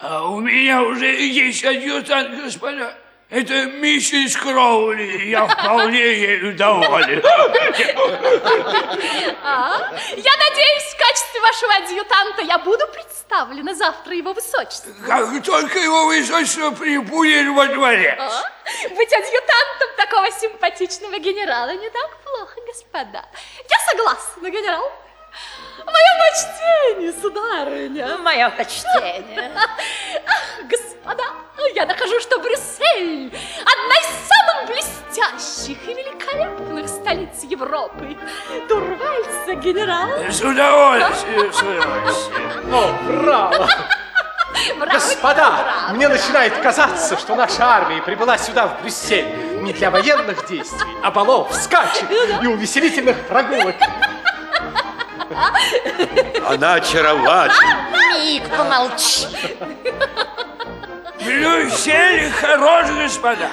А у меня уже есть адъютант, господа. Это миссис Кроули. Я вполне ею доволен. А? Я надеюсь, в качестве вашего адъютанта я буду представлена завтра его высочеству. Как только его высочество прибудет во дворе. А? Быть адъютантом такого симпатичного генерала не так плохо, господа. Я согласна, генерал. Мое почтение, сударыня. Мое почтение. Господа, я нахожу, что Брюссель одна из самых блестящих и великолепных столиц Европы. Дурвальса, генерал. С удовольствием, с удовольствием. О, браво! Браво, Господа, браво. мне начинает казаться, что наша армия прибыла сюда, в Брюссель, не для военных действий, а балов, скачек и увеселительных прогулок. Она очаровательна. Миг, помолчи. Брюссель хорош, господа.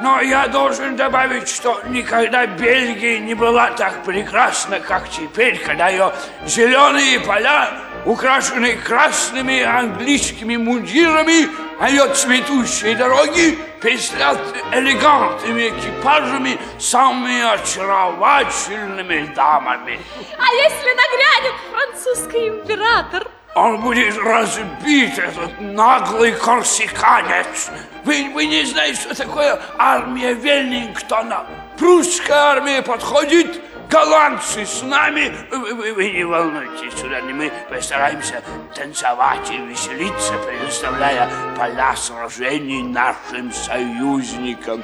Но я должен добавить, что никогда Бельгия не была так прекрасна, как теперь, когда ее зеленые поля украшены красными английскими мундирами, ее цветущие дороги пестрят элегантными экипажами, самыми очаровательными дамами. А если нагрянет французский император? Он будет разбит, этот наглый корсиканец. Вы, вы не знаете, что такое армия Веллингтона? Прусская армия подходит, голландцы с нами. Вы, вы- вы не волнуйтесь, сударыня, мы постараемся танцевать и веселиться, предоставляя поля сражений нашим союзникам.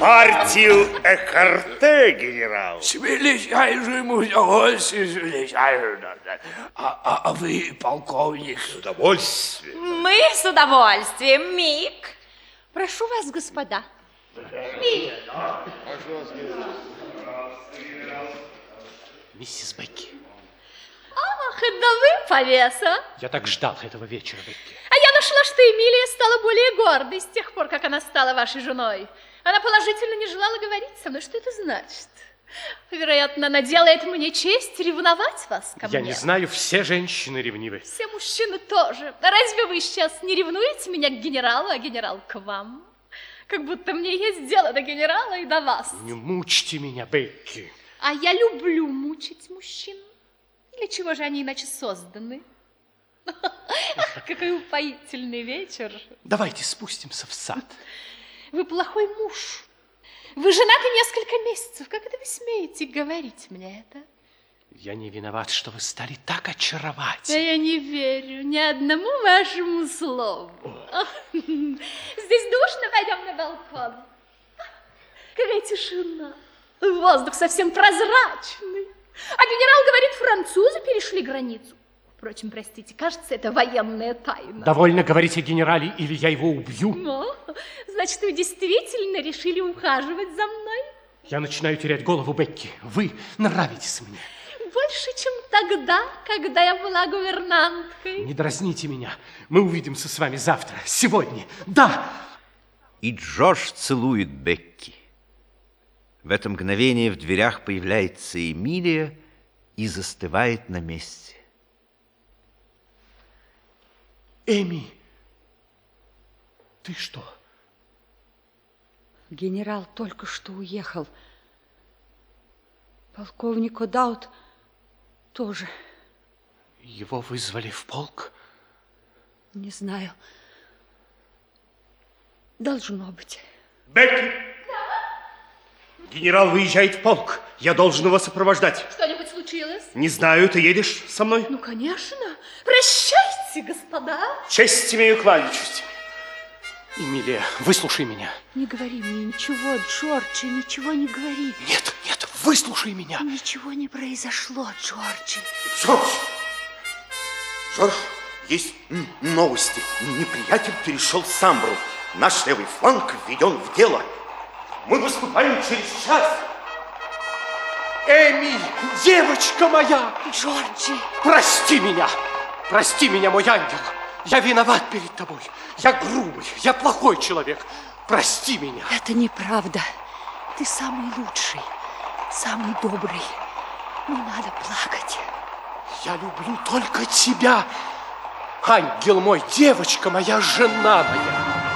Партию Экарте, генерал. С величайшим удовольствием, с величайшим. А, а- а вы, полковник, С удовольствием. Мы с удовольствием, Миг. Прошу вас, господа. Миссис Бекки, Ах, да вы повеса. я так ждал этого вечера, Бекки. А я нашла, что Эмилия стала более гордой с тех пор, как она стала вашей женой. Она положительно не желала говорить со мной. Что это значит? Вероятно, она делает мне честь ревновать вас ко Я мне. не знаю, все женщины ревнивы. Все мужчины тоже. Разве вы сейчас не ревнуете меня к генералу, а генерал к вам? Как будто мне есть дело до генерала и до вас. Не мучьте меня, Бекки. А я люблю мучить мужчин. Для чего же они иначе созданы? Какой упоительный вечер. Давайте спустимся в сад. Вы плохой муж. Вы женаты несколько месяцев. Как это вы смеете говорить мне это? Я не виноват, что вы стали так Да очаровать. я не верю ни одному вашему слову. Здесь душно, пойдем на балкон. Какая тишина. Воздух совсем прозрачный. А генерал говорит, французы перешли границу. Впрочем, простите, кажется, это военная тайна. Довольно говорить о генерале, или я его убью. Ну, значит, вы действительно решили ухаживать за мной? Я начинаю терять голову, Бекки. Вы нравитесь мне. Больше, чем тогда, когда я была гувернанткой. Не дразните меня. Мы увидимся с вами завтра, сегодня. Да! И Джош целует Бекки. В это мгновение в дверях появляется Эмилия и застывает на месте. Эми, ты что? Генерал только что уехал. Полковник О'Даут тоже. Его вызвали в полк? Не знаю. Должно быть. Бекки! Генерал выезжает в полк. Я должен его сопровождать. Что-нибудь случилось? Не знаю, ты едешь со мной? Ну, конечно. Прощайте, господа. Честь имею кланяюсь. Эмилия, выслушай меня. Не говори мне ничего, Джорджи, ничего не говори. Нет, нет, выслушай меня. Ничего не произошло, Джорджи. Джордж! Джордж, есть новости. Неприятель перешел Самбру. Наш левый фланг введен в дело. Мы выступаем через час. Эми, девочка моя, Джорджи! прости меня. Прости меня, мой ангел. Я виноват перед тобой. Я грубый, я плохой человек. Прости меня. Это неправда. Ты самый лучший, самый добрый. Не надо плакать. Я люблю только тебя. ангел мой, девочка моя, жена моя.